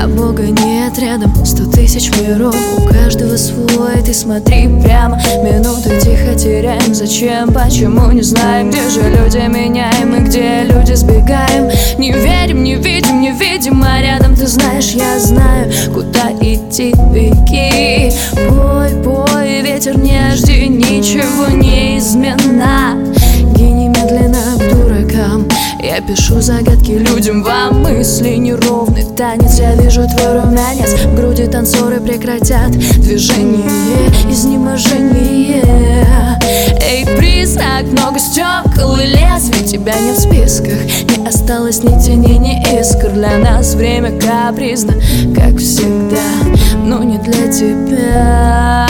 А Бога нет рядом сто тысяч миров У каждого свой, ты смотри прямо Минуты тихо теряем, зачем, почему не знаем. Где же люди меняем и где люди сбегаем? Не верим, не видим, не видим, а рядом ты знаешь, я знаю Куда идти, беги. Бой, бой, ветер не жди, ничего неизменно я пишу загадки людям, вам мысли неровный танец Я вижу твой румянец, в груди танцоры прекратят Движение, изнеможение. Эй, признак, много стекол и лезвий Тебя нет в списках, не осталось ни тени, ни искр. Для нас время капризно, как всегда Но не для тебя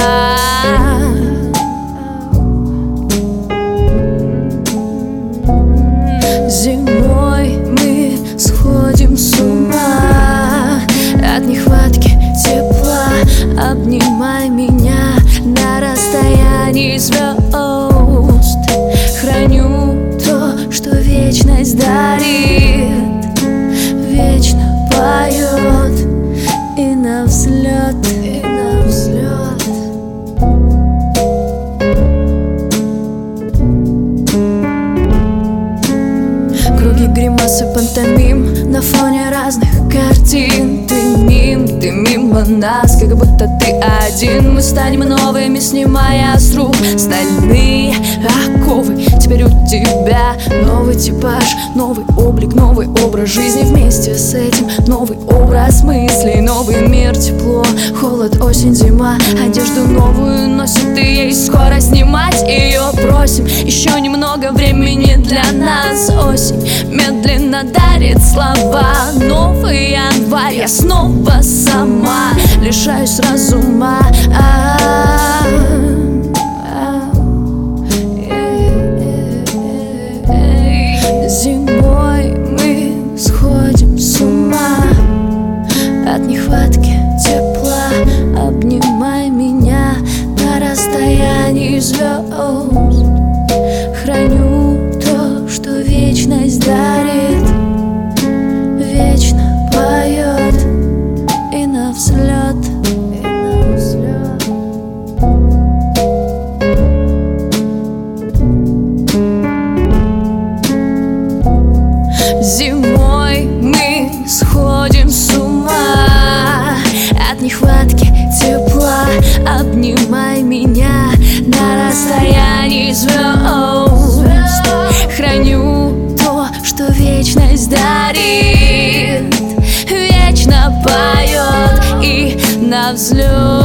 Круги гримасы пантомим На фоне разных картин. Ты мим, ты мимо нас Как будто ты один Мы станем новыми, снимая с рук Стальные оковы. Теперь у тебя новый типаж Новый облик, новый образ жизни. Вместе с этим новый образ мыслей Новый мир, тепло, холод, осень, зима. Одежду новую носит и ей скоро снимать Ее просим еще немного времени для нас Осень медленно дарит слова. Новый январь, я снова сама Лишаюсь разума. А-а-а. Зимой мы сходим с ума. От нехватки тепла Обнимай меня на расстоянии звезд взлет